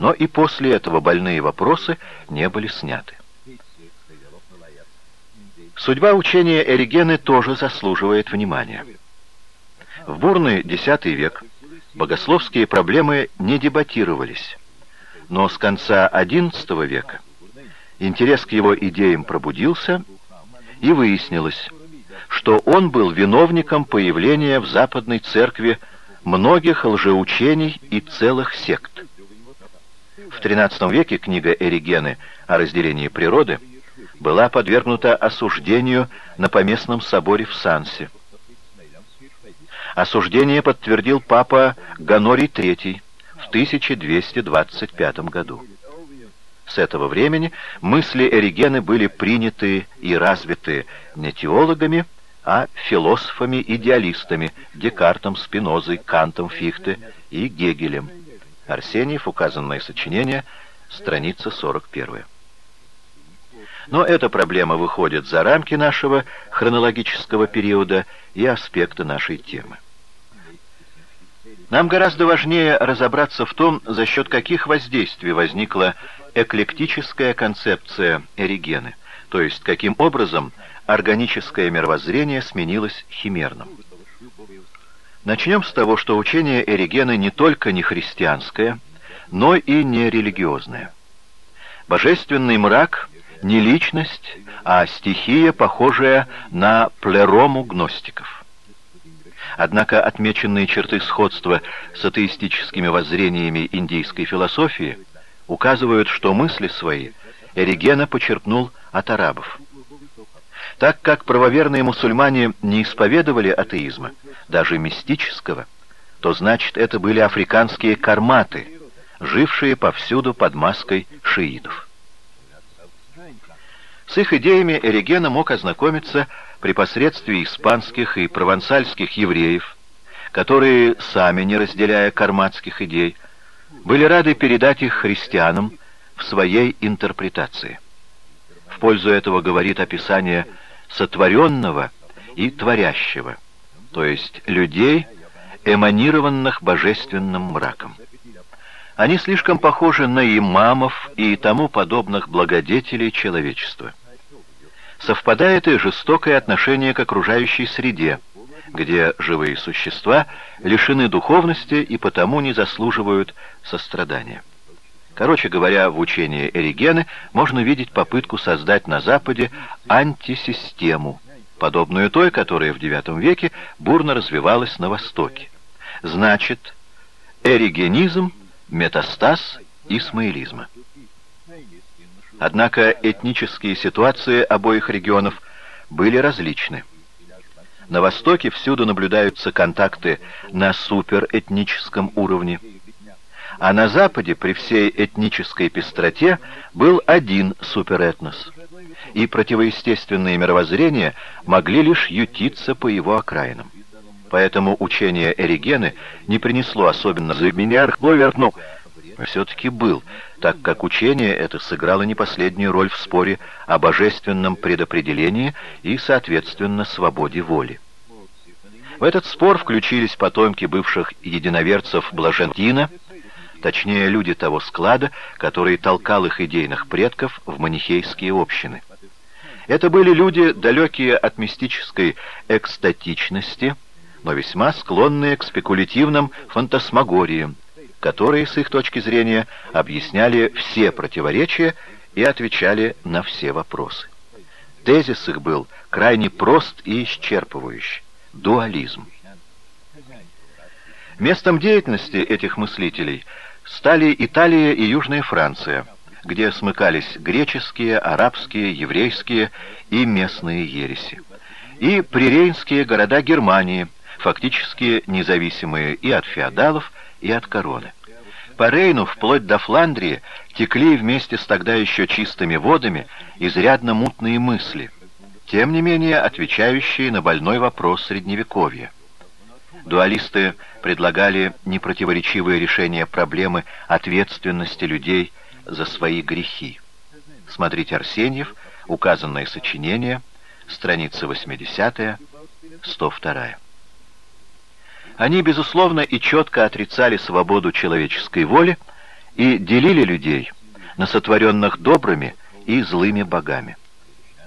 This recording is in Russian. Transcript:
Но и после этого больные вопросы не были сняты. Судьба учения Эригены тоже заслуживает внимания. В бурный X век богословские проблемы не дебатировались, но с конца XI века интерес к его идеям пробудился, и выяснилось, что он был виновником появления в Западной Церкви многих лжеучений и целых сект. В XIII веке книга Эригены о разделении природы была подвергнута осуждению на поместном соборе в Сансе. Осуждение подтвердил папа Ганорий III в 1225 году. С этого времени мысли Эригены были приняты и развиты не теологами, а философами-идеалистами Декартом, Спинозой, Кантом, Фихте и Гегелем. Арсеньев, указанное сочинение, страница 41. Но эта проблема выходит за рамки нашего хронологического периода и аспекта нашей темы. Нам гораздо важнее разобраться в том, за счет каких воздействий возникла эклектическая концепция Эригены, то есть каким образом органическое мировоззрение сменилось химерным. Начнем с того, что учение Эригены не только не христианское, но и не религиозное. Божественный мрак не личность, а стихия, похожая на плерому гностиков. Однако отмеченные черты сходства с атеистическими воззрениями индийской философии указывают, что мысли свои Эригена почерпнул от арабов. Так как правоверные мусульмане не исповедовали атеизма, даже мистического, то значит это были африканские карматы, жившие повсюду под маской шиитов. С их идеями Эригена мог ознакомиться при посредстве испанских и провансальских евреев, которые, сами не разделяя карматских идей, были рады передать их христианам в своей интерпретации. В пользу этого говорит описание сотворенного и творящего, то есть людей, эманированных божественным мраком. Они слишком похожи на имамов и тому подобных благодетелей человечества совпадает и жестокое отношение к окружающей среде, где живые существа лишены духовности и потому не заслуживают сострадания. Короче говоря, в учении Эригены можно видеть попытку создать на Западе антисистему, подобную той, которая в IX веке бурно развивалась на Востоке. Значит, эригенизм – метастаз исмаилизма. Однако этнические ситуации обоих регионов были различны. На Востоке всюду наблюдаются контакты на суперэтническом уровне, а на Западе при всей этнической пестроте был один суперэтнос, и противоестественные мировоззрения могли лишь ютиться по его окраинам. Поэтому учение Эригены не принесло особенно за меня но все-таки был, так как учение это сыграло не последнюю роль в споре о божественном предопределении и, соответственно, свободе воли. В этот спор включились потомки бывших единоверцев Блажентина, точнее, люди того склада, который толкал их идейных предков в манихейские общины. Это были люди, далекие от мистической экстатичности, но весьма склонные к спекулятивным фантасмагориям, которые, с их точки зрения, объясняли все противоречия и отвечали на все вопросы. Тезис их был крайне прост и исчерпывающий – дуализм. Местом деятельности этих мыслителей стали Италия и Южная Франция, где смыкались греческие, арабские, еврейские и местные ереси, и прирейнские города Германии, фактически независимые и от феодалов, и от короны. По Рейну, вплоть до Фландрии, текли вместе с тогда еще чистыми водами изрядно мутные мысли, тем не менее отвечающие на больной вопрос Средневековья. Дуалисты предлагали непротиворечивое решение проблемы ответственности людей за свои грехи. Смотрите Арсеньев, указанное сочинение, страница 80 102 они, безусловно, и четко отрицали свободу человеческой воли и делили людей на сотворенных добрыми и злыми богами.